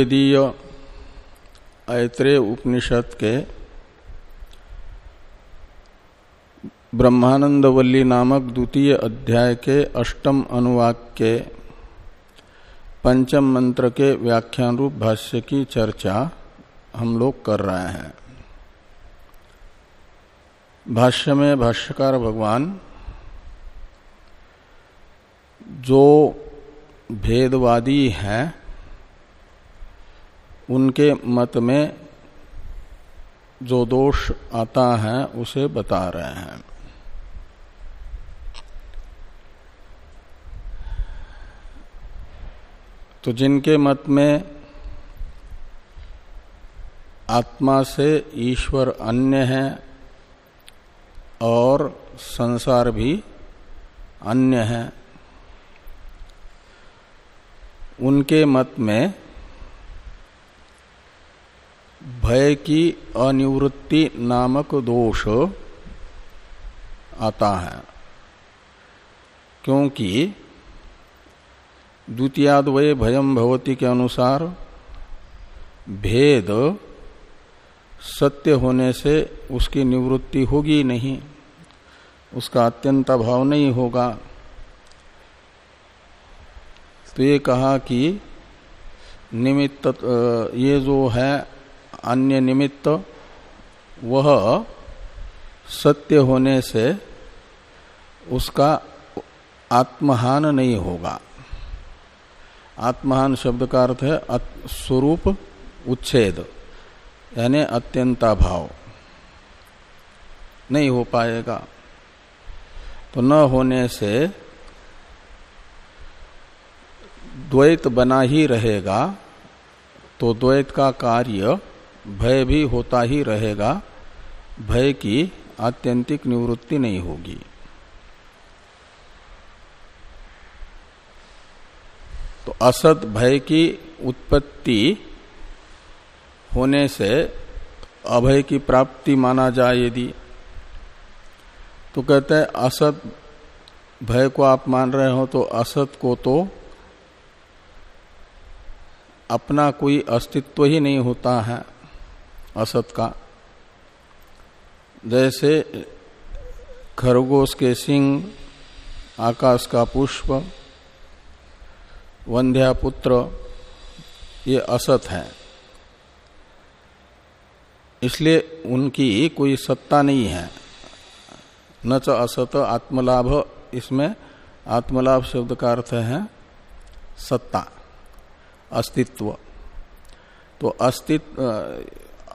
यदीय ऐत्रेय उपनिषद के ब्रह्मानंदवल्ली नामक द्वितीय अध्याय के अष्टम अनुवाक के पंचम मंत्र के व्याख्यान रूप भाष्य की चर्चा हम लोग कर रहे हैं। भाष्य में भाष्यकार भगवान जो भेदवादी हैं उनके मत में जो दोष आता है, उसे बता रहे हैं। तो जिनके मत में आत्मा से ईश्वर अन्य है और संसार भी अन्य है, उनके मत में भय की अनिवृत्ति नामक दोष आता है। क्योंकि द्वितीयाद्वय भयम भवती के अनुसार भेद सत्य होने से उसकी निवृत्ति होगी नहीं, उसका अत्यंत अभाव नहीं होगा। तो ये कहा कि निमित्त, ये जो है अन्य निमित्त वह सत्य होने से उसका आत्महान नहीं होगा। आत्महान शब्द का अर्थ है स्वरूप उच्छेद, यानी अत्यंता भाव नहीं हो पाएगा। तो न होने से द्वैत बना ही रहेगा तो द्वैत का कार्य भय भी होता ही रहेगा, भय की आत्यंतिक निवृत्ति नहीं होगी। तो असत भय की उत्पत्ति होने से अभय की प्राप्ति माना जाए यदि। तो कहते हैं, असत भय को आप मान रहे हो तो असत को तो अपना कोई अस्तित्व ही नहीं होता है। असत का। जैसे खरगोश के सिंह, आकाश का पुष्प, वंध्या पुत्र, ये असत है। इसलिए उनकी कोई सत्ता नहीं है। न च असत, आत्मलाभ, इसमें आत्मलाभ शब्द का अर्थ है सत्ता, अस्तित्व। तो अस्तित्व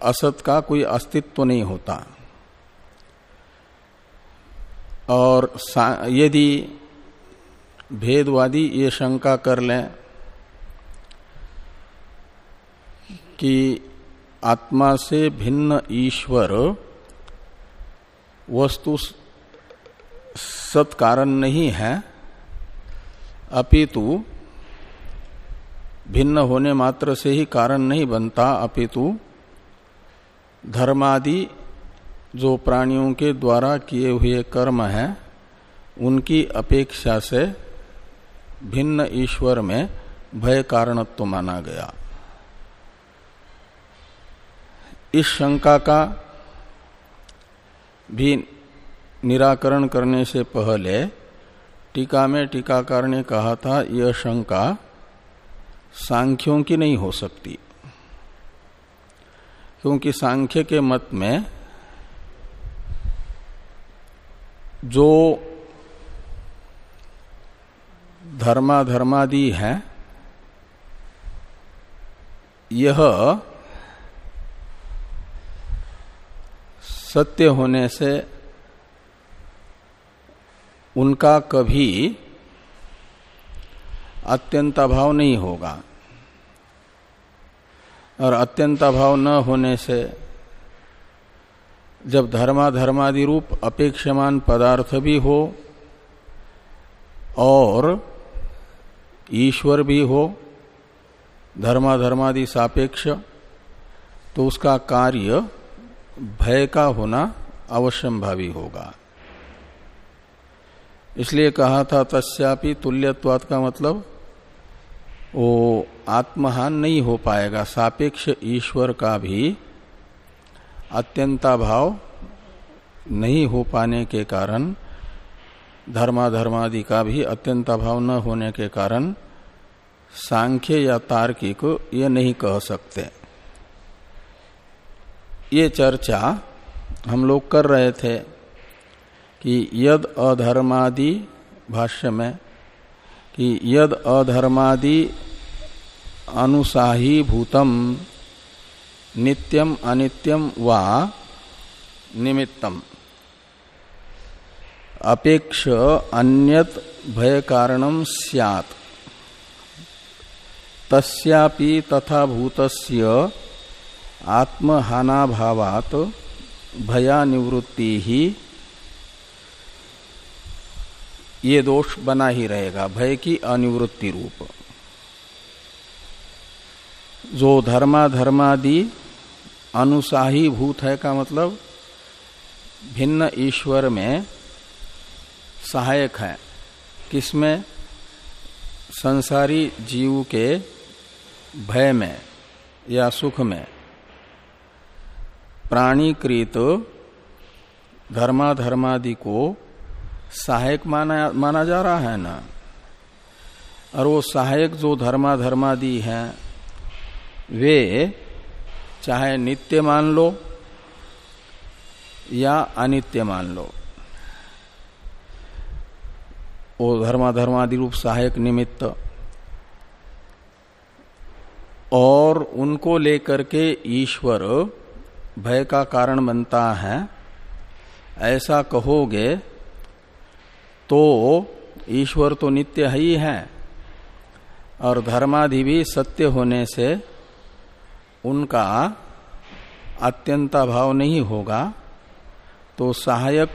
असत का कोई अस्तित्व नहीं होता। और यदि भेदवादी ये शंका कर लें कि आत्मा से भिन्न ईश्वर वस्तु सत कारण नहीं है, अपितु भिन्न होने मात्र से ही कारण नहीं बनता, अपितु धर्मादि जो प्राणियों के द्वारा किए हुए कर्म हैं, उनकी अपेक्षा से भिन्न ईश्वर में भय कारणत्व माना गया। इस शंका का भी निराकरण करने से पहले टीका में टीकाकार ने कहा था, यह शंका सांख्यों की नहीं हो सकती। क्योंकि सांख्य के मत में जो धर्मा धर्माधर्मादि है, यह सत्य होने से उनका कभी अत्यंत अभाव नहीं होगा। और अत्यंत अभाव न होने से जब धर्माधर्मादि रूप अपेक्षमान पदार्थ भी हो और ईश्वर भी हो, धर्माधर्मादि सापेक्ष तो उसका कार्य भय का होना अवश्यम भावी होगा। इसलिए कहा था तस्यापि तुल्यत्वात का मतलब वो आत्महान नहीं हो पाएगा। सापेक्ष ईश्वर का भी अत्यंता भाव नहीं हो पाने के कारण, धर्माधर्मादि का भी अत्यंता भाव न होने के कारण सांख्य या तार्किक ये नहीं कह सकते। ये चर्चा हम लोग कर रहे थे कि यद अधर्मादि भाष्य में कि यद अधर्मादि अनुसाही भूतम नित्यम अनित्यम वा निमित्तम। अपेक्ष अन्यत भय कारणम स्यात्। तस्यापि तथा भूतस्य आत्महानाभावात भया निवृत्ति ही ये दोष बना ही रहेगा, भय की अनिवृत्ति रूप। जो धर्मा धर्मादि अनुसाही भूत है का मतलब भिन्न ईश्वर में सहायक है। किसमें? संसारी जीव के भय में या सुख में। प्राणीकृत धर्माधर्मादि को सहायक माना माना जा रहा है ना? और वो सहायक जो धर्माधर्मादि हैं वे, चाहे नित्य मान लो या अनित्य मान लो, वो धर्माधर्मादि रूप सहायक निमित्त, और उनको लेकर के ईश्वर भय का कारण बनता है। ऐसा कहोगे तो ईश्वर तो नित्य ही है, और धर्मादि भी सत्य होने से उनका अत्यंता भाव नहीं होगा तो सहायक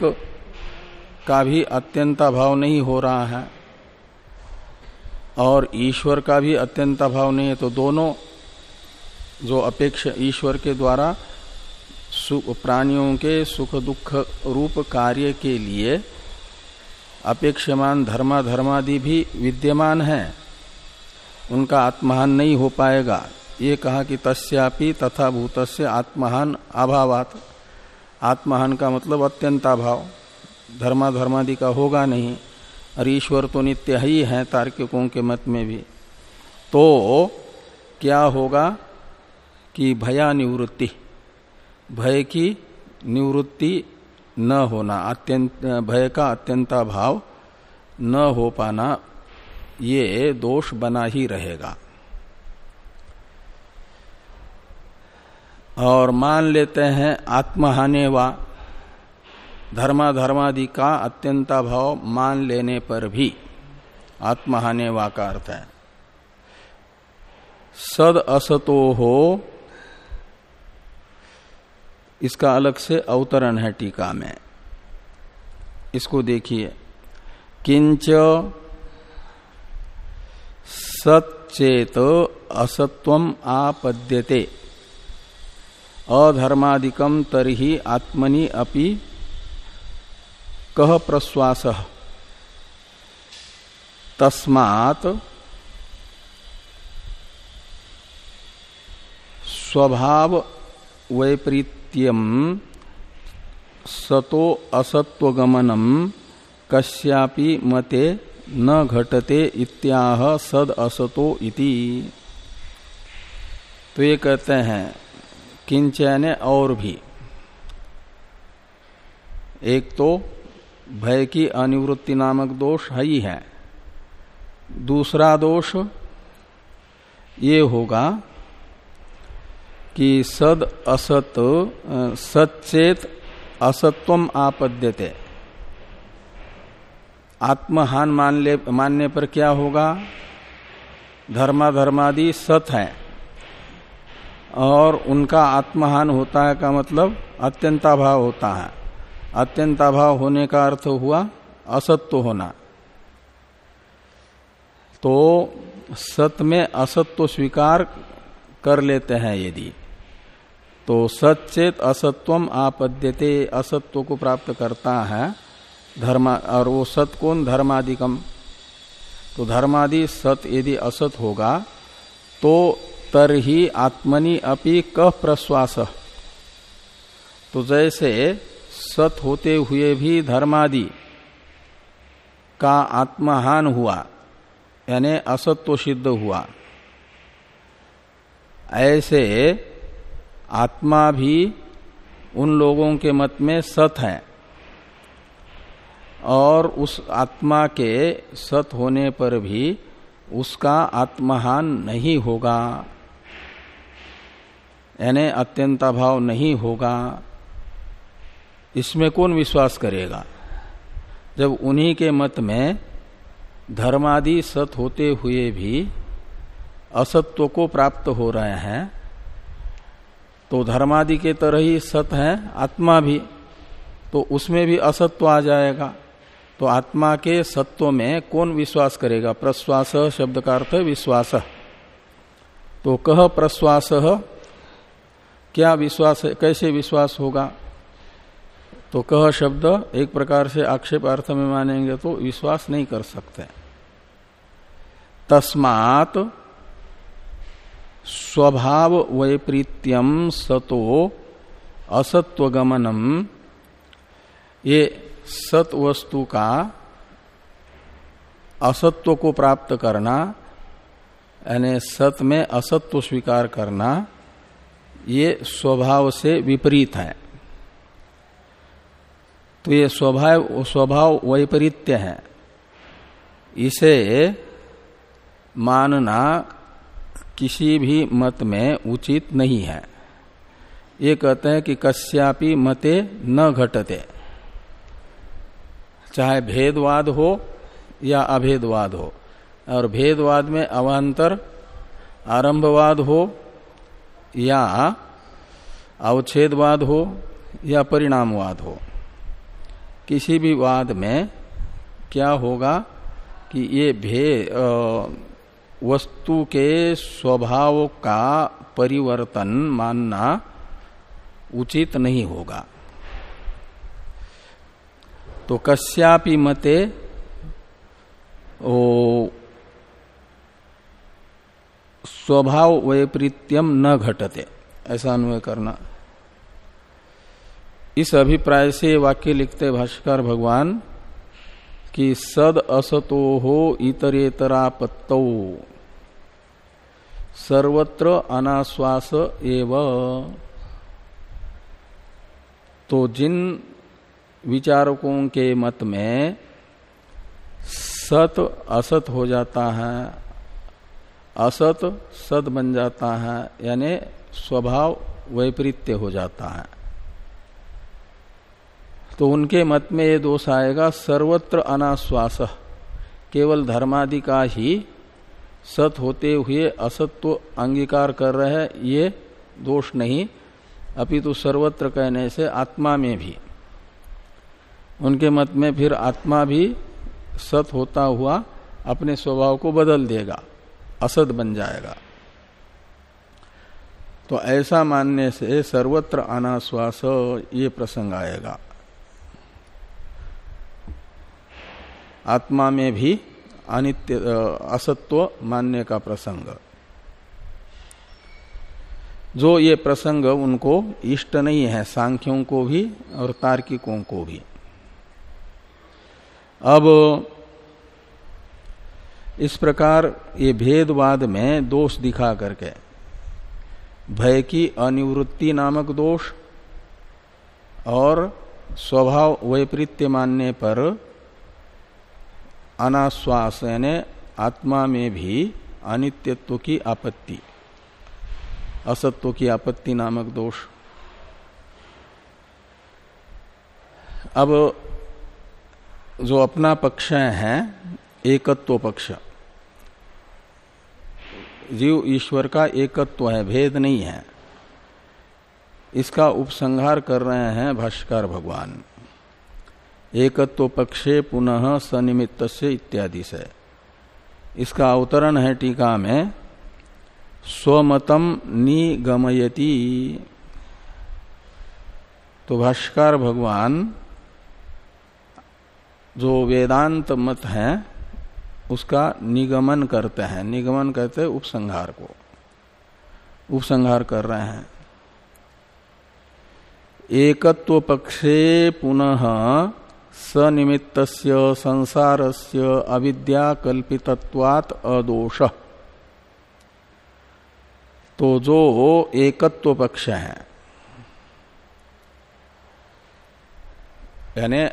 का भी अत्यंता भाव नहीं हो रहा है और ईश्वर का भी अत्यंता भाव नहीं है तो दोनों जो अपेक्ष ईश्वर के द्वारा प्राणियों के सुख दुख रूप कार्य के लिए अपेक्षमान धर्मा धर्मादि भी विद्यमान है, उनका आत्महान नहीं हो पाएगा। ये कहा कि तस्यापि तथा भूतस्य आत्महान अभावात। आत्महान का मतलब अत्यंताभाव। धर्मा धर्मादि का होगा नहीं, और ईश्वर तो नित्य ही है तार्किकों के मत में भी। तो क्या होगा कि भया निवृत्ति, भय की निवृत्ति न होना, अत्यंत, भय का अत्यंता भाव न हो पाना, ये दोष बना ही रहेगा। और मान लेते हैं आत्महाने वा धर्मा धर्मादि का अत्यंता भाव मान लेने पर भी आत्महाने वा का अर्थ है। सद असतो हो, इसका अलग से अवतरण है टीका में। इसको देखिए। किंच सचेत असत्व आपद्यते। अधर्मादिकम तरही आत्मनि अपि कह प्रश्वास तस्मात् स्वभाव वैपरीत नित्यम सतो असत्वगमनम कश्यापि मते न घटते इत्याह सद असतो इति। तो ये कहते हैं किंचन और भी। एक तो भय की अनिवृत्ति नामक दोष है ही है। दूसरा दोष ये होगा कि सद असत सचेत असत्वम आपद्यते। आत्महान मानने पर क्या होगा? धर्मा धर्मादि सत है। और उनका आत्महान होता है का मतलब अत्यंताभाव होता है। अत्यंताभाव होने का अर्थ हुआ असत्व होना। तो सत में असत्व स्वीकार कर लेते हैं यदि। तो सचेत असत्वम आपद्यते, असत्व को प्राप्त करता है धर्म, और वो सत कौन? धर्मादिकम। तो धर्मादि सत यदि असत होगा तो तर ही आत्मनि अपि कह प्रश्वास तो जैसे सत होते हुए भी धर्मादि का आत्महान हुआ, यानी असत्व सिद्ध हुआ, ऐसे आत्मा भी उन लोगों के मत में सत है और उस आत्मा के सत होने पर भी उसका आत्महान नहीं होगा। यानी अत्यंता भाव नहीं होगा। इसमें कौन विश्वास करेगा? जब उन्हीं के मत में धर्मादि सत होते हुए भी असत्व को प्राप्त हो रहे हैं तो धर्मादि के तरह ही सत है, आत्मा भी तो उसमें भी असत्व आ जाएगा। तो आत्मा के सत्व में कौन विश्वास करेगा? प्रश्वास शब्द का अर्थ विश्वास। तो कह प्रश्वास क्या विश्वास है, कैसे विश्वास होगा? तो कह शब्द एक प्रकार से आक्षेप अर्थ में मानेंगे तो विश्वास नहीं कर सकते। तस्मात स्वभाव वैपरीत्यम सतो असत्वगमनम। ये सत वस्तु का असत्व को प्राप्त करना, यानी सत में असत्व स्वीकार करना ये स्वभाव से विपरीत है। तो ये स्वभाव स्वभाव वैपरीत्य है। इसे मानना किसी भी मत में उचित नहीं है। ये कहते हैं कि कश्यापि मते न घटते। चाहे भेदवाद हो या अभेदवाद हो, और भेदवाद में अवान्तर, आरंभवाद हो या अवच्छेदवाद हो या परिणामवाद हो, किसी भी वाद में क्या होगा कि ये भे वस्तु के स्वभाव का परिवर्तन मानना उचित नहीं होगा। तो कश्यापि मते स्वभाव वैपरीत्यम न घटते। ऐसा अनुय करना। इस अभिप्राय से वाक्य लिखते भाष्कर भगवान कि सद असतो हो इतरेतरापत्तो। सर्वत्र अनाश्वास एव। तो जिन विचारकों के मत में सत असत हो जाता है असत सद बन जाता है, यानी स्वभाव वैपरीत्य हो जाता है। तो उनके मत में ये दोष आएगा, सर्वत्र अनाश्वास, केवल धर्मादि का ही सत होते हुए असत तो अंगीकार कर रहे हैं, ये दोष नहीं, अपितु तो सर्वत्र कहने से आत्मा में भी। उनके मत में फिर आत्मा भी सत होता हुआ अपने स्वभाव को बदल देगा। असत बन जाएगा। तो ऐसा मानने से सर्वत्र अनाश्वास ये प्रसंग आएगा। आत्मा में भी अनित्य असत्व मानने का प्रसंग। जो ये प्रसंग उनको इष्ट नहीं है, सांख्यों को भी और तार्किकों को भी। अब इस प्रकार ये भेदवाद में दोष दिखा करके। भय की अनिवृत्ति नामक दोष और स्वभाव वैपरीत्य मानने पर अनाश्वास यानी आत्मा में भी अनित्यत्व की आपत्ति, असत्व की आपत्ति नामक दोष। अब जो अपना पक्ष है, एकत्व पक्ष जीव ईश्वर का एकत्व है, भेद नहीं है। इसका उपसंहार कर रहे हैं भाष्कर भगवान। एकत्व पक्षे पुनः सनिमित्त से इत्यादि से। इसका अवतरण है टीका में स्वमतम निगमयति। तो भाष्कर भगवान, जो वेदांत मत है उसका निगमन करते हैं। निगमन कहते हैं उपसंहार को। उपसंहार कर रहे हैं। एकत्व पक्षे पुनः सनिमित्त संसार से अविद्या कल्पितत्वात अदोष। तो जो एकत्व पक्ष है, यानी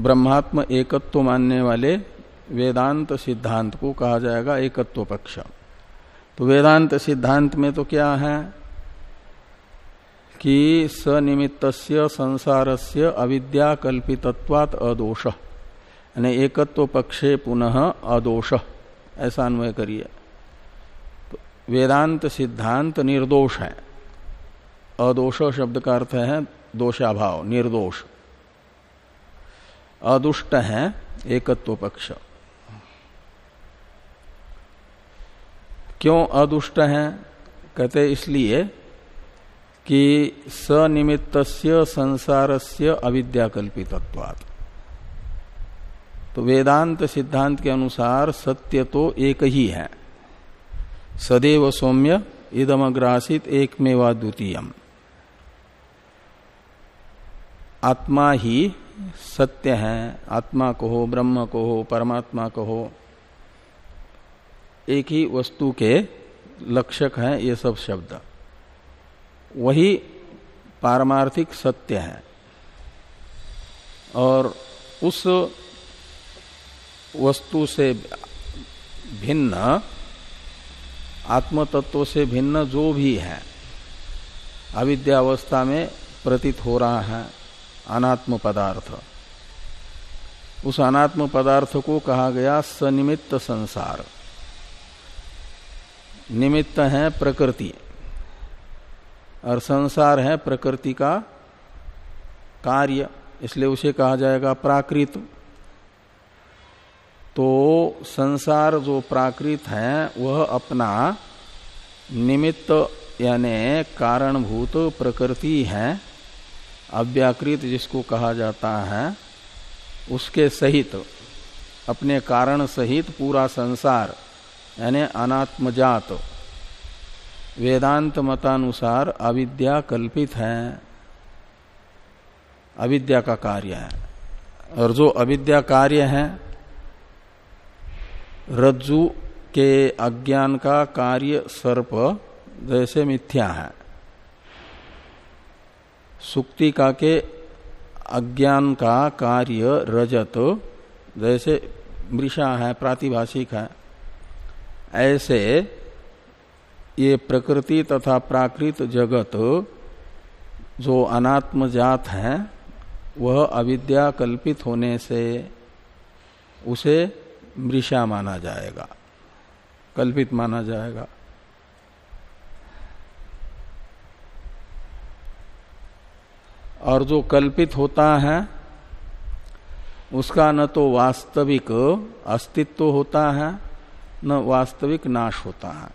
ब्रह्मात्म एकत्व मानने वाले वेदांत सिद्धांत को कहा जाएगा एकत्व पक्ष। तो वेदांत सिद्धांत में तो क्या है? कि सनिमित्त संसार से अविद्या कल्पितत्वात अदोष। यानी एकत्व पक्षे पुनः अदोष। ऐसा अन्वय करिए। तो वेदांत सिद्धांत निर्दोष है। अदोष शब्द का अर्थ है दोषाभाव, निर्दोष। अदुष्ट है एकत्व पक्ष। क्यों अदुष्ट है? कहते इसलिए कि सनिमित्त से अविद्याकल्पितत्वात्। तो वेदांत सिद्धांत के अनुसार सत्य तो एक ही है। सदैव सौम्य, इदमग्रासित एक मेवा द्वितीयम आत्मा ही सत्य है। आत्मा को हो ब्रह्म को हो परमात्मा को हो एक ही वस्तु के लक्षक हैं ये सब शब्द। वही पारमार्थिक सत्य है। और उस वस्तु से भिन्न आत्म तत्व से भिन्न जो भी है, अविद्यावस्था में प्रतीत हो रहा है अनात्म पदार्थ। उस अनात्म पदार्थ को कहा गया सनिमित्त संसार। निमित्त है प्रकृति। और संसार है प्रकृति का कार्य, इसलिए उसे कहा जाएगा प्राकृत। तो संसार जो प्राकृत है, वह अपना निमित्त यानी कारणभूत प्रकृति है, अव्याकृत जिसको कहा जाता है, उसके सहित, अपने कारण सहित पूरा संसार यानी अनात्मजात। वेदांत मतानुसार अविद्या कल्पित है। अविद्या का कार्य है। और जो अविद्या कार्य है, रज्जु के अज्ञान का कार्य सर्प जैसे मिथ्या है। सुक्तिका के अज्ञान का कार्य रजत जैसे मृषा है, प्रातिभाषिक है। ऐसे ये प्रकृति तथा प्राकृत जगत जो अनात्म जात है, वह अविद्या कल्पित होने से उसे मृषा माना जाएगा, कल्पित माना जाएगा। और जो कल्पित होता है, उसका न तो वास्तविक अस्तित्व होता है न वास्तविक नाश होता है।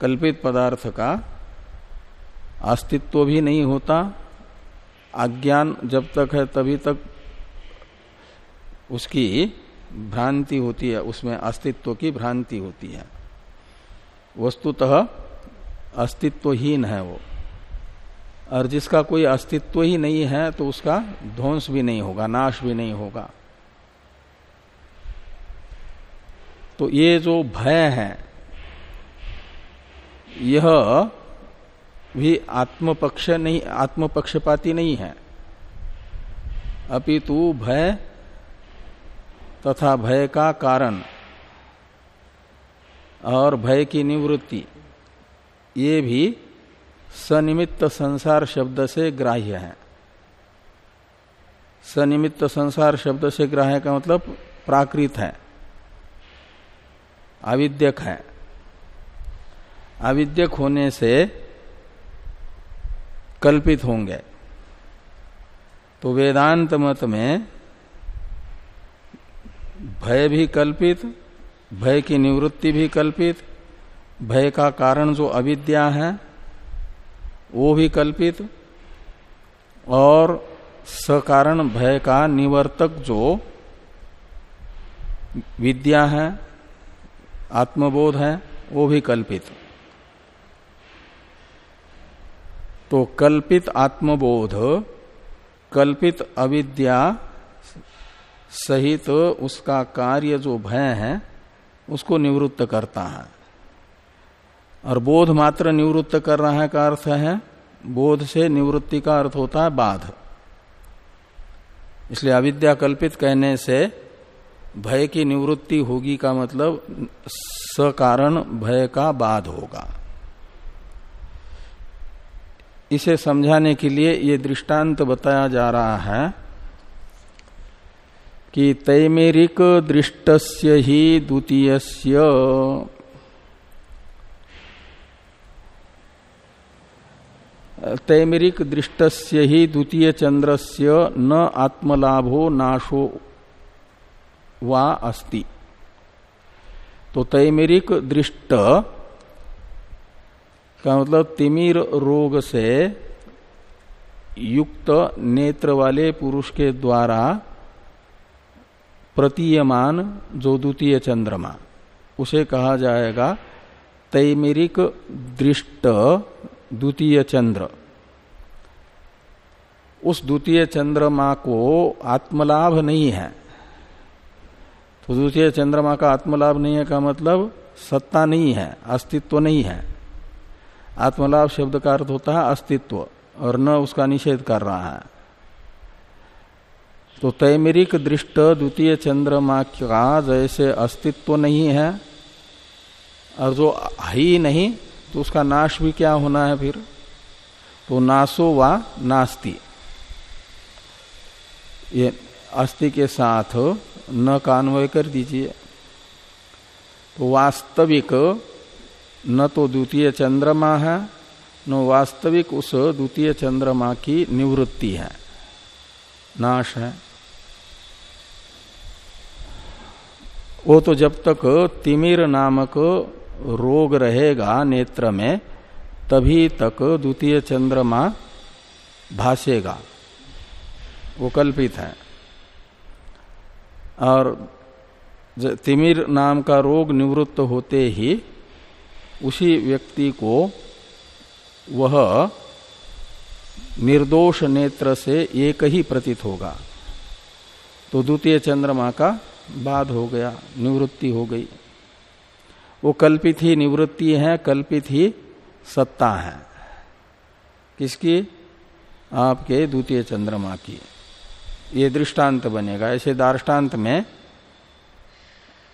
कल्पित पदार्थ का अस्तित्व भी नहीं होता, अज्ञान जब तक है तभी तक उसकी भ्रांति होती है, उसमें अस्तित्व की भ्रांति होती है। वस्तुतः अस्तित्वहीन है वो। और जिसका कोई अस्तित्व ही नहीं है तो उसका ध्वंस भी नहीं होगा, नाश भी नहीं होगा। तो ये जो भय है, यह भी आत्मपक्ष नहीं, आत्मपक्षपाती नहीं है। अपितु भय तथा भय का कारण और भय की निवृत्ति, ये भी सनिमित्त संसार शब्द से ग्राह्य है। सनिमित्त संसार शब्द से ग्राह्य का मतलब प्राकृत है। अविद्यक है। अविद्यक होने से कल्पित होंगे। तो वेदांत मत में भय भी कल्पित, भय की निवृत्ति भी कल्पित, भय का कारण जो अविद्या है, वो भी कल्पित, और सकारण भय का निवर्तक जो विद्या है आत्मबोध है, वो भी कल्पित। तो कल्पित आत्मबोध, कल्पित अविद्या सहित उसका कार्य जो भय है, उसको निवृत्त करता है। और बोध मात्र निवृत्त कर रहा है का अर्थ है, बोध से निवृत्ति का अर्थ होता है बाध। इसलिए अविद्या कल्पित कहने से भय की निवृत्ति होगी का मतलब सकारण भय का बाध होगा। इसे समझाने के लिए ये दृष्टांत बताया जा रहा है कि तैमेरिक दृष्टस्य ही द्वितीयस्य। तैमेरिक दृष्टस्य ही द्वितीय चंद्रस्य न आत्मलाभो नाशो वा अस्ति। तो तैमेरिक दृष्ट का मतलब तिमिर रोग से युक्त नेत्र वाले पुरुष के द्वारा प्रतीयमान जो द्वितीय चंद्रमा, उसे कहा जाएगा तैमेरिक दृष्ट द्वितीय चंद्र। उस द्वितीय चंद्रमा को आत्मलाभ नहीं है। तो द्वितीय चंद्रमा का आत्मलाभ नहीं है का मतलब सत्ता नहीं है, अस्तित्व नहीं है। आत्मलाभ शब्द का अर्थ होता है अस्तित्व, और न उसका निषेध कर रहा है। तो तैमेरिक दृष्ट द्वितीय चंद्रमा का जैसे अस्तित्व नहीं है, और जो ही नहीं तो उसका नाश भी क्या होना है फिर? तो नासो वा नास्ति। ये अस्थि के साथ न कान्वय कर दीजिए। तो वास्तविक न तो द्वितीय चंद्रमा है, न वास्तविक उस द्वितीय चंद्रमा की निवृत्ति है। नाश है। वो तो जब तक तिमिर नामक रोग रहेगा नेत्र में, तभी तक द्वितीय चंद्रमा भासेगा। वो कल्पित है। और तिमिर नाम का रोग निवृत्त होते ही उसी व्यक्ति को वह निर्दोष नेत्र से एक ही प्रतीत होगा। तो द्वितीय चंद्रमा का बाद हो गया, निवृत्ति हो गई। वो कल्पित ही निवृत्ति है, कल्पित ही सत्ता है। किसकी? आपके द्वितीय चंद्रमा की। ये दृष्टांत बनेगा। ऐसे दार्टान्त में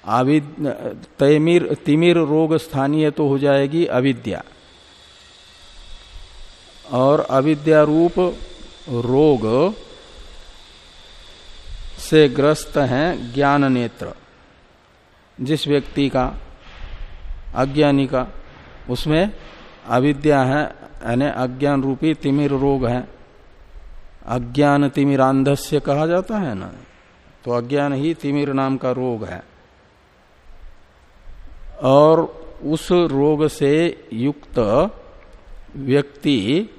आविद, तैमिर, तिमिर रोग स्थानीय तो हो जाएगी अविद्या। और अविद्या रूप रोग से ग्रस्त है ज्ञान नेत्र जिस व्यक्ति का, अज्ञानी का, उसमें अविद्या है, यानी अज्ञान रूपी तिमिर रोग है। अज्ञान तिमिरांधस्य कहा जाता है ना? तो अज्ञान ही तिमिर नाम का रोग है। और उस रोग से युक्त व्यक्ति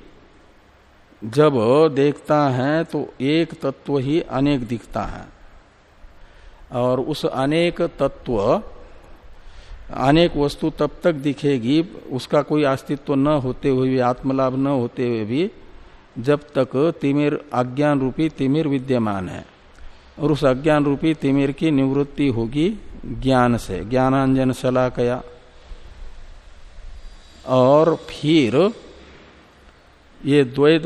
जब देखता है तो एक तत्व ही अनेक दिखता है। और उस अनेक तत्व, अनेक वस्तु तब तक दिखेगी, उसका कोई अस्तित्व न होते हुए भी, आत्मलाभ न होते हुए भी जब तक तिमिर अज्ञान रूपी तिमिर विद्यमान है और उस अज्ञान रूपी तिमिर की निवृत्ति होगी ज्ञान से, ज्ञानांजन कया और फिर ये द्वैत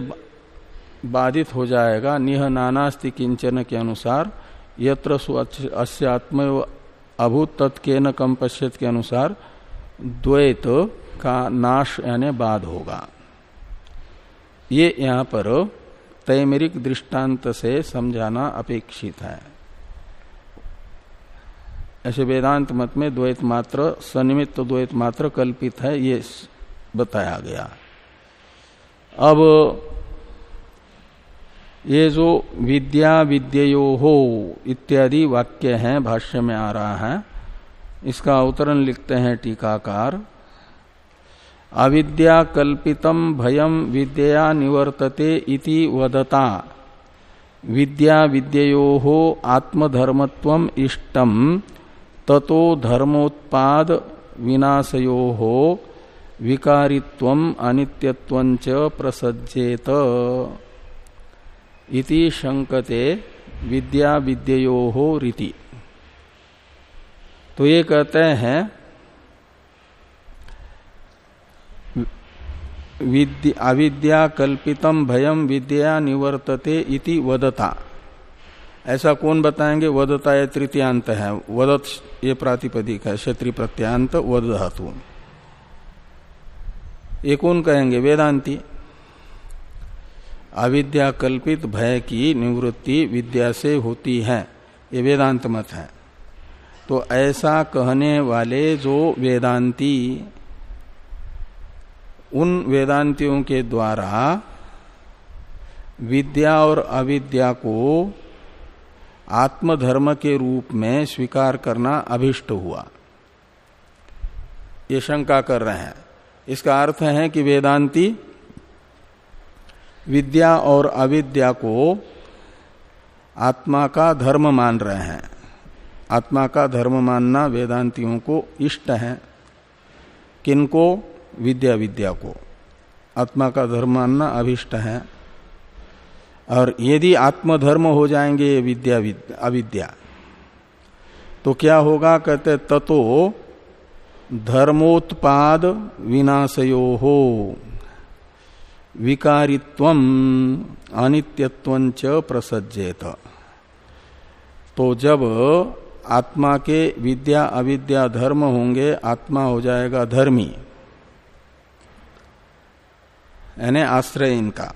बाधित हो जाएगा, निह नानास्ति किंचन के अनुसार, यत्र अस्य आत्म अभूत तत्के न कम पश्चित के अनुसार, द्वैत का नाश यानी बाध होगा। ये यहाँ पर तैमेरिक दृष्टांत से समझाना अपेक्षित है। ऐसे वेदांत मत में द्वैत मात्र सनिमित्त द्वैत मात्र कल्पित है, ये बताया गया। अब ये जो विद्या विद्यो हो इत्यादि वाक्य हैं, भाष्य में आ रहा है, इसका अवतरण लिखते हैं टीकाकार। अविद्या कल्पितम भयम विद्या निवर्तते इति वदता। विद्या विद्यो हो आत्मधर्मत्व इष्टम, ततो धर्मोत्पाद विनाशयो हो विकारित्व अनित्यत्व प्रसज्जेत इति शंकते विद्या विद्यो रीति। तो ये कहते हैं अविद्या कल्पितम भयम विद्या निवर्तते इति वदता। ऐसा कौन बताएँगे? वदता ये तृतीयांत है। वदत ये प्रातिपदिक है। क्षत्रिय प्रत्यांत वद धातु ये कौन कहेंगे? वेदांती। अविद्या कल्पित भय की निवृत्ति विद्या से होती है। ये वेदांत मत है। तो ऐसा कहने वाले जो वेदांती उन वेदांतियों के द्वारा विद्या और अविद्या को आत्मधर्म के रूप में स्वीकार करना अभिष्ट हुआ। ये शंका कर रहे हैं। इसका अर्थ है कि वेदांती विद्या और अविद्या को आत्मा का धर्म मान रहे हैं। आत्मा का धर्म मानना वेदांतियों को इष्ट है। किनको? विद्या विद्या को। आत्मा का धर्म मानना अभिष्ट है। और यदि आत्मधर्म हो जाएँगे, ये विद्या अविद्या। तो क्या होगा? कहते, ततो धर्मोत्पाद विनाशयो। हो विकारित्व अनित्यत्व प्रसज्जेत तो जब आत्मा के विद्या, अविद्या, धर्म होंगे, आत्मा हो जाएगा धर्मी। यानी आश्रय इनका।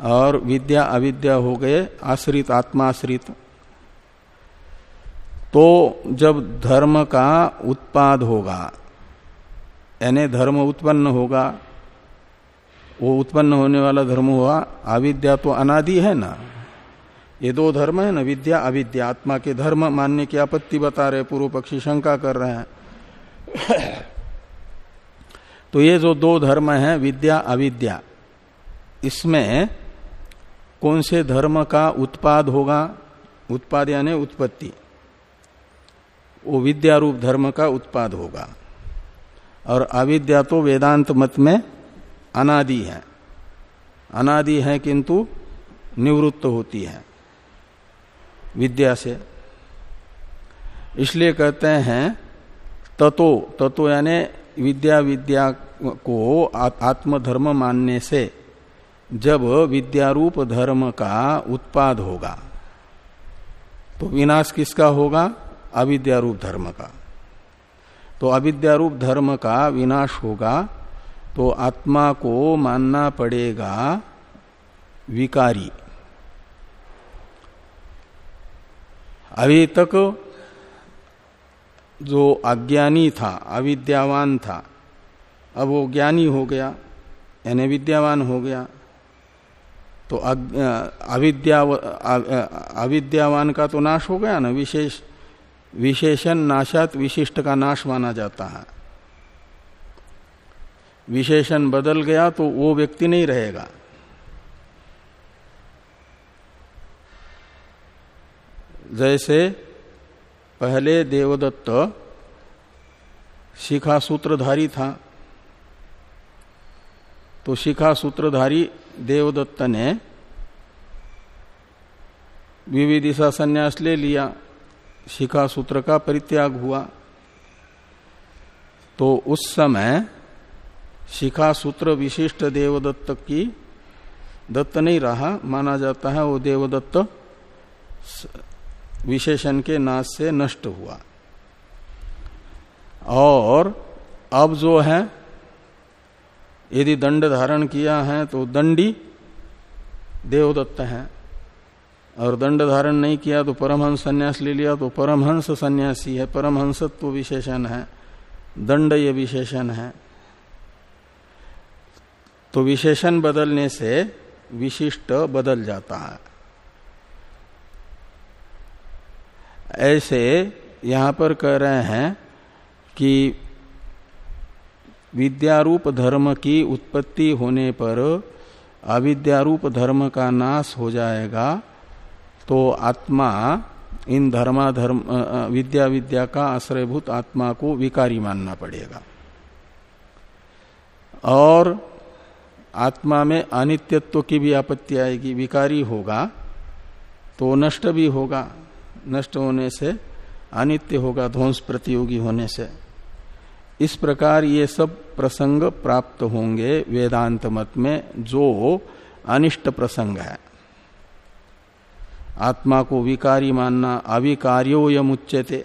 और विद्या अविद्या हो गए, आश्रित, आत्माश्रित। तो जब धर्म का उत्पाद होगा, यानी धर्म उत्पन्न होगा, वो उत्पन्न होने वाला धर्म हुआ, अविद्या तो अनादि है ना? ये दो धर्म है ना, विद्या, अविद्या। आत्मा के धर्म मानने की आपत्ति बता रहे पूर्व पक्षी शंका कर रहे हैं। तो ये जो दो धर्म है, विद्या, अविद्या, इसमें कौन से धर्म का उत्पाद होगा? उत्पाद यानी उत्पत्ति। वो विद्या रूप धर्म का उत्पाद होगा। और अविद्या तो वेदांत मत में अनादि है। अनादि है किंतु निवृत्त होती है विद्या से। इसलिए कहते हैं ततो ततो यानी विद्या विद्या को आत्मधर्म मानने से जब विद्यारूप धर्म का उत्पाद होगा तो विनाश किसका होगा? अविद्यारूप धर्म का। तो अविद्यारूप धर्म का विनाश होगा तो आत्मा को मानना पड़ेगा विकारी। अभी तक जो अज्ञानी था, अविद्यावान था, अब वो ज्ञानी हो गया, यानी विद्यावान हो गया। तो अविद्या अविद्यावान का तो नाश हो गया ना, विशेष, विशेषण नाशात विशिष्ट का नाश माना जाता है। विशेषण बदल गया तो वो व्यक्ति नहीं रहेगा। जैसे पहले देवदत्त शिखा सूत्रधारी था। तो शिखा सूत्रधारी देवदत्त ने विविदिशा संन्यास ले लिया। शिखा सूत्र का परित्याग हुआ। तो उस समय शिखा सूत्र विशिष्ट देवदत्त की दत्त नहीं रहा, माना जाता है वो देवदत्त विशेषण के नाश से नष्ट हुआ। और अब जो है, यदि दंड धारण किया है तो दंडी देवदत्त है। और दंड धारण नहीं किया तो परमहंस संन्यास ले लिया तो परमहंस सन्यासी है, परमहंसत्व विशेषण है, दंड ये विशेषण है। तो विशेषण बदलने से विशिष्ट बदल जाता है। ऐसे यहाँ पर कह रहे हैं कि विद्यारूप धर्म की उत्पत्ति होने पर अविद्यारूप धर्म का नाश हो जाएगा तो आत्मा, इन धर्मा धर्म विद्या विद्या का आश्रयभूत आत्मा को विकारी मानना पड़ेगा। और आत्मा में अनित्यत्व की भी आपत्ति आएगी, विकारी होगा तो नष्ट भी होगा। नष्ट होने से, अनित्य होगा, ध्वंस प्रतियोगी होने से। इस प्रकार ये सब प्रसंग प्राप्त होंगे वेदांत मत में, जो अनिष्ट प्रसंग है। आत्मा को विकारी मानना अविकार्यो यम उच्चते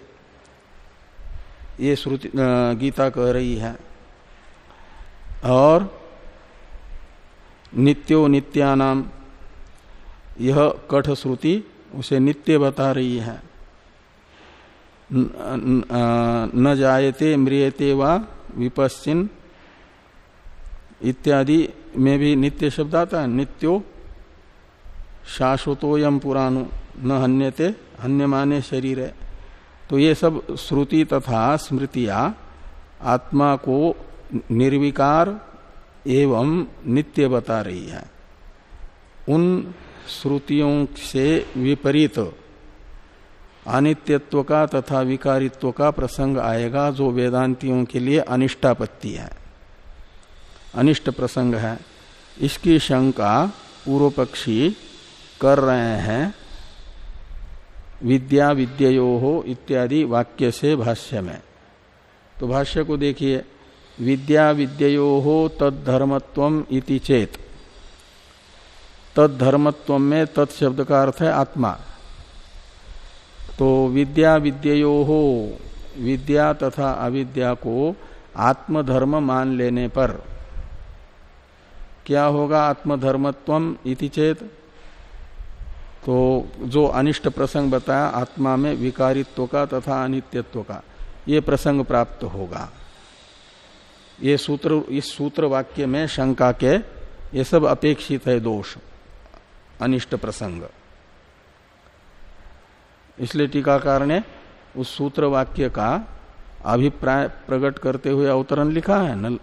ये श्रुति गीता कह रही है। और नित्यो नित्यानाम, यह कठ श्रुति उसे नित्य बता रही है। न जायते म्रियते वा विपश्चिन इत्यादि में भी नित्य शब्द आता है। नित्यो शाश्वतोयम पुराणु, न हन्यते हन्य माने शरीर। है तो ये सब श्रुति तथा स्मृतियाँ आत्मा को निर्विकार एवं नित्य बता रही है। उन श्रुतियों से विपरीत। अनित्यत्व का तथा विकारित्व का प्रसंग आएगा जो वेदांतियों के लिए अनिष्टापत्ति है। अनिष्ट प्रसंग है। इसकी शंका पूर्व पक्षी कर रहे हैं। विद्या विद्यो हो इत्यादि वाक्य से भाष्य में। तो भाष्य को देखिए। विद्या विद्यो हो तद्धर्मत्व इति चेत। तद्धर्मत्व में तत्शब्द का अर्थ है आत्मा। तो विद्या विद्यो हो विद्या तथा अविद्या को आत्मधर्म मान लेने पर। क्या होगा आत्मधर्मत्व इति चेत? तो जो अनिष्ट प्रसंग बताया, आत्मा में विकारित्व का तथा अनित्यत्व का, ये प्रसंग प्राप्त होगा। ये सूत्र, इस सूत्र वाक्य में शंका के, ये सब अपेक्षित है दोष। अनिष्ट प्रसंग। इसलिए टीकाकार ने उस सूत्र वाक्य का अभिप्राय प्रकट करते हुए अवतरण लिखा है। न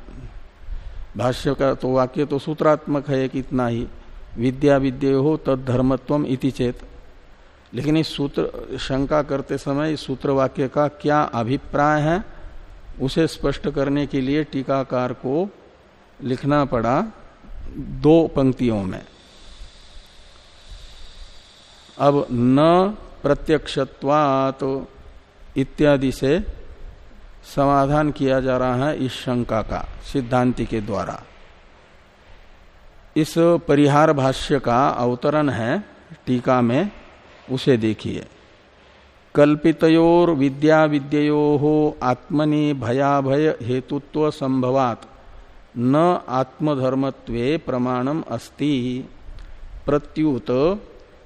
भाष्य का तो वाक्य तो सूत्रात्मक है कि इतना ही। विद्या विद्य हो तद धर्मत्व इति चेत। लेकिन इस सूत्र शंका करते समय इस सूत्र वाक्य का क्या अभिप्राय है, उसे स्पष्ट करने के लिए टीकाकार को लिखना पड़ा दो पंक्तियों में। अब न प्रत्यक्षत्वात इत्यादि से समाधान किया जा रहा है इस शंका का, सिद्धांति के द्वारा। इस परिहार भाष्य का अवतरण है, टीका में, उसे देखिए। कल्पितोर विद्या विद्यो आत्मनि भयाभय हेतुत्व संभवात। न आत्मधर्मत्वे प्रमाणम अस्ति। प्रत्युत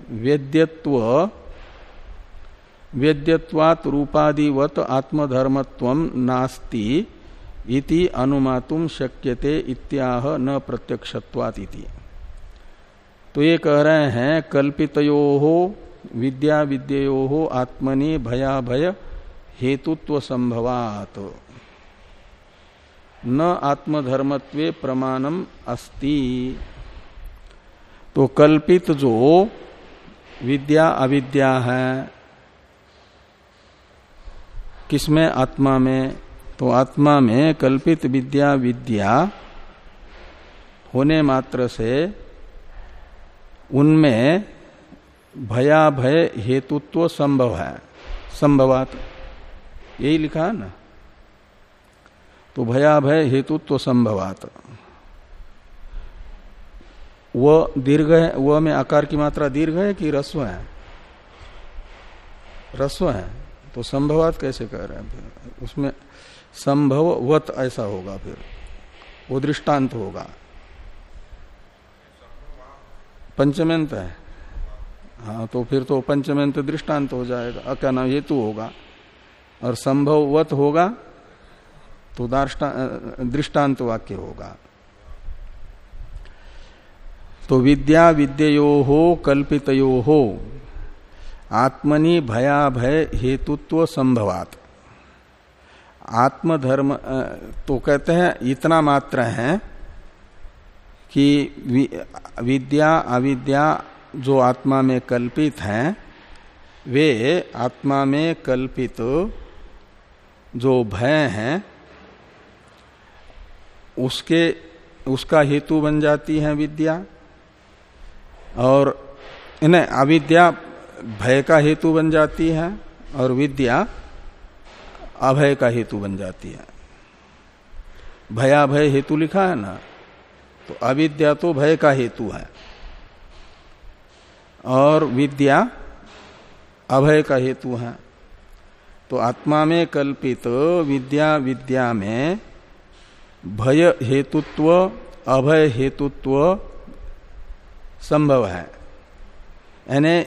वेद्यत्व वेद्यवात रूपादिवत आत्मधर्मत्व नास्ति इति अनुमातुम शक्यते इत्याह न प्रत्यक्षत्वात इति। तो ये कह रहे हैं, कल्पितयो हो विद्या विद्यो आत्मनि भया भय हेतुत्व संभवात न आत्मधर्मत्वे प्रमाणम अस्ति। तो कल्पित जो विद्या अविद्या है। किसमें? आत्मा में। तो आत्मा में कल्पित विद्या विद्या होने मात्र से उनमें भया भय हेतुत्व संभव है। संभवात। यही लिखा है ना? तो भया भय हेतुत्व संभवात। वह दीर्घ है वह में आकार की मात्रा दीर्घ है कि रस्व है? रस्व है। तो संभवात कैसे कह रहे हैं फिर? उसमें संभववत ऐसा होगा फिर। वो दृष्टांत होगा। पंचमेंत है। हाँ तो फिर तो पंचमेंत दृष्टांत हो जाएगा। क्या नाम? हेतु होगा। और संभववत होगा तो दृष्टांत वाक्य होगा। तो विद्या विद्यो हो कल्पितयो। हो आत्मनि भया भय हेतुत्व संभवात। आत्मधर्म तो कहते हैं, इतना मात्र है कि विद्या, अविद्या जो आत्मा में कल्पित है, वे आत्मा में कल्पित जो भय है, उसके, उसका हेतु बन जाती है विद्या। और इन्हें अविद्या भय का हेतु बन जाती है और विद्या अभय का हेतु बन जाती है। भयाभय हेतु लिखा है ना तो अविद्या तो भय का हेतु है। और विद्या अभय का हेतु है। तो आत्मा में कल्पित विद्या विद्या में भय हेतुत्व, अभय हेतुत्व संभव है। यानी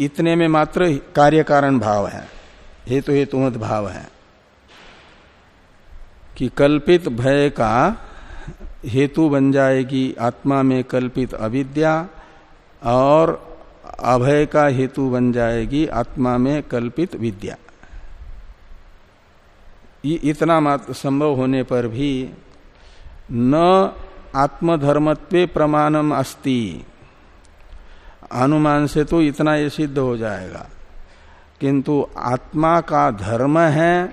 इतने में मात्र कार्य कारण भाव है। हेतु तो हेतुमत भाव है। कि कल्पित भय का हेतु बन जाएगी आत्मा में कल्पित अविद्या और अभय का हेतु बन जाएगी आत्मा में कल्पित विद्या। इतना मात्र संभव होने पर भी न आत्मधर्मत्व प्रमाणम अस्ति। अनुमान से तो इतना ये सिद्ध हो जाएगा। किंतु आत्मा का धर्म है,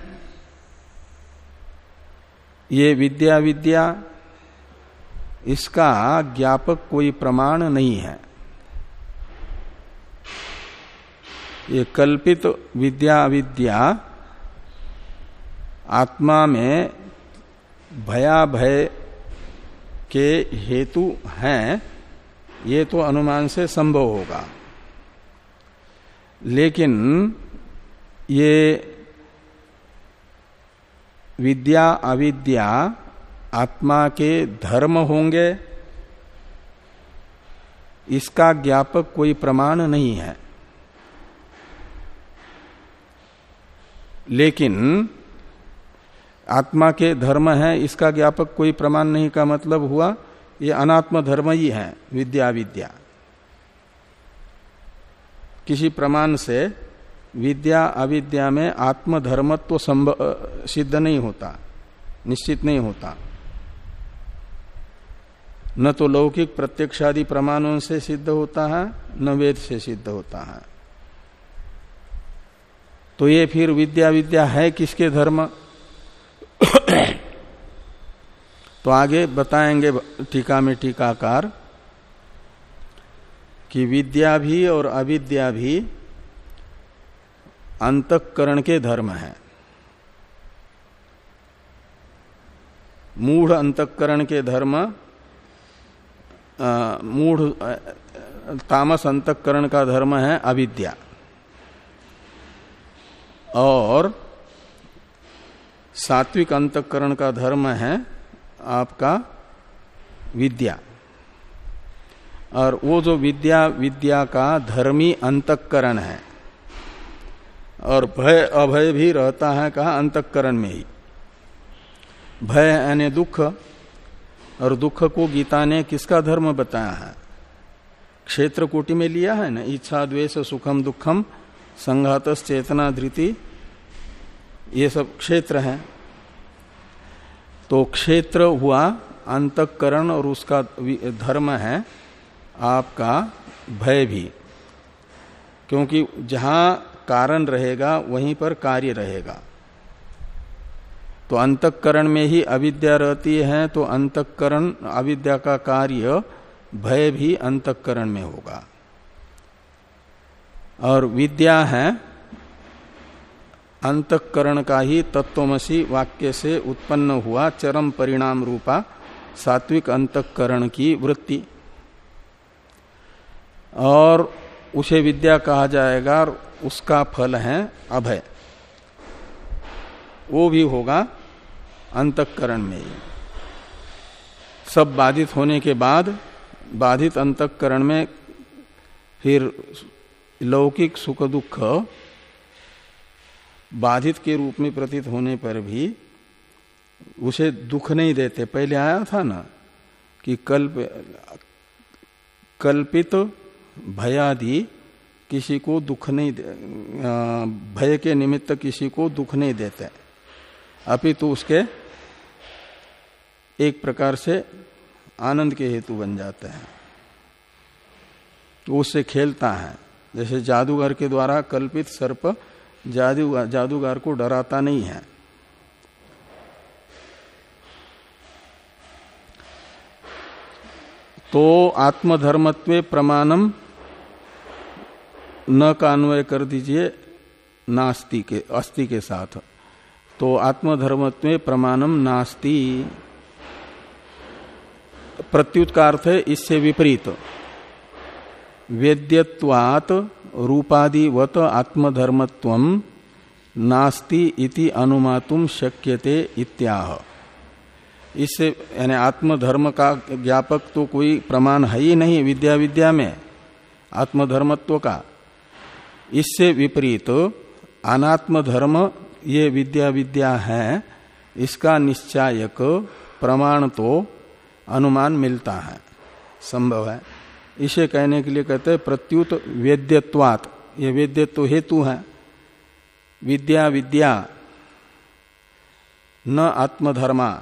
ये विद्या विद्या, इसका ज्ञापक कोई प्रमाण नहीं है। ये कल्पित विद्या विद्या आत्मा में भया भय के हेतु हैं, ये तो अनुमान से संभव होगा। लेकिन ये विद्या, अविद्या, आत्मा के धर्म होंगे, इसका ज्ञापक कोई प्रमाण नहीं है। लेकिन आत्मा के धर्म है, इसका ज्ञापक कोई प्रमाण नहीं का मतलब हुआ, ये अनात्म धर्म ही है, विद्या विद्या। किसी प्रमाण से विद्या अविद्या में आत्मधर्मत्व सिद्ध नहीं होता, निश्चित नहीं होता। न तो लौकिक प्रत्यक्षादि प्रमाणों से सिद्ध होता है, न वेद से सिद्ध होता है। तो ये फिर विद्या विद्या है किसके धर्म? तो आगे बताएँगे टीका में टीकाकार कि विद्या भी और अविद्या भी अंतकरण के धर्म है। मूढ़ अंतकरण के धर्म मूढ़ तामस अंतकरण का धर्म है अविद्या। और सात्विक अंतकरण का धर्म है आपका विद्या। और वो जो विद्या विद्या का धर्मी अंतकरण है, और भय, अभय भी रहता है कहा अंतकरण में ही। भय यानी दुख, और दुख को गीता ने किसका धर्म बताया है? क्षेत्र कोटि में लिया है ना? इच्छा, द्वेष, सुखम, दुखम संघात चेतना धृति ये सब क्षेत्र हैं। तो क्षेत्र हुआ अंतकरण और उसका धर्म है, आपका भय भी। क्योंकि जहाँ कारण रहेगा, वहीं पर कार्य रहेगा। तो अंतकरण में ही अविद्या रहती है तो अंतकरण, अविद्या का कार्य, भय भी अंतकरण में होगा। और विद्या है अंतकरण का ही तत्वमसी वाक्य से उत्पन्न हुआ चरम परिणाम रूपा सात्विक अंतकरण की वृत्ति। और उसे विद्या कहा जाएगा और उसका फल है अभय। वो भी होगा अंतकरण में ही। सब बाधित होने के बाद बाधित अंतकरण में फिर लौकिक सुख दुख बाधित के रूप में प्रतीत होने पर भी उसे दुख नहीं देते। पहले आया था ना कि कल्प, कल्पित भयादि किसी को दुख नहीं भय के निमित्त किसी को दुख नहीं देते। अपितु तो उसके एक प्रकार से आनंद के हेतु बन जाते हैं। तो उससे खेलता है। जैसे जादूगर के द्वारा कल्पित सर्प जादू, जादूगर को डराता नहीं है। तो आत्मधर्मत्व प्रमाणम न का अन्वय कर दीजिए नास्ति के अस्थि के साथ। तो आत्मधर्मत्व प्रमाणम नास्ति। प्रत्युत का अर्थ है इससे विपरीत। वेद्यवात रूपादिवत आत्मधर्मत्व नास्ति इति अनुमातुम शक्यते इत्याह। इससे यानी आत्मधर्म का ज्ञापक तो कोई प्रमाण है ही नहीं विद्या विद्या में, आत्मधर्मत्व का। इससे विपरीत अनात्म धर्म ये विद्या विद्या है, इसका निश्चायक प्रमाण तो अनुमान मिलता है, संभव है। इसे कहने के लिए कहते हैं प्रत्युत वेद्यत्वात। ये वेद्यत्व हेतु है। विद्या विद्या, न आत्मधर्मा।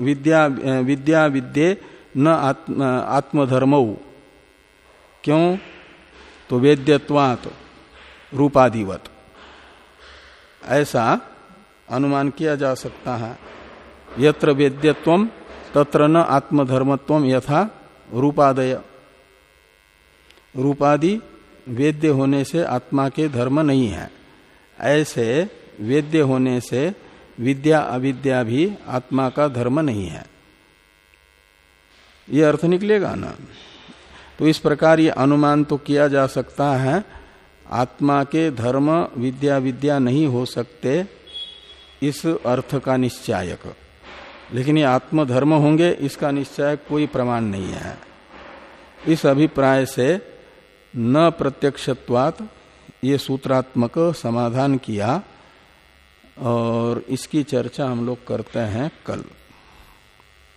विद्या विद्या विद्ये, न आत्म आत्मधर्म। क्यों? तो वेद्यत्वात रूपाधिवत ऐसा अनुमान किया जा सकता है। यत्र वेद्यत्व, तत्र न आत्मधर्मत्व यथा रूपादय। रूपादि वेद्य होने से आत्मा के धर्म नहीं है। ऐसे वेद्य होने से विद्या अविद्या भी आत्मा का धर्म नहीं है। ये अर्थ निकलेगा ना? तो इस प्रकार ये अनुमान तो किया जा सकता है, आत्मा के धर्म विद्या विद्या नहीं हो सकते, इस अर्थ का निश्चायक। लेकिन ये आत्मधर्म होंगे, इसका निश्चय कोई प्रमाण नहीं है। इस अभिप्राय से न प्रत्यक्षत्वात ये सूत्रात्मक समाधान किया और इसकी चर्चा हम लोग करते हैं कल।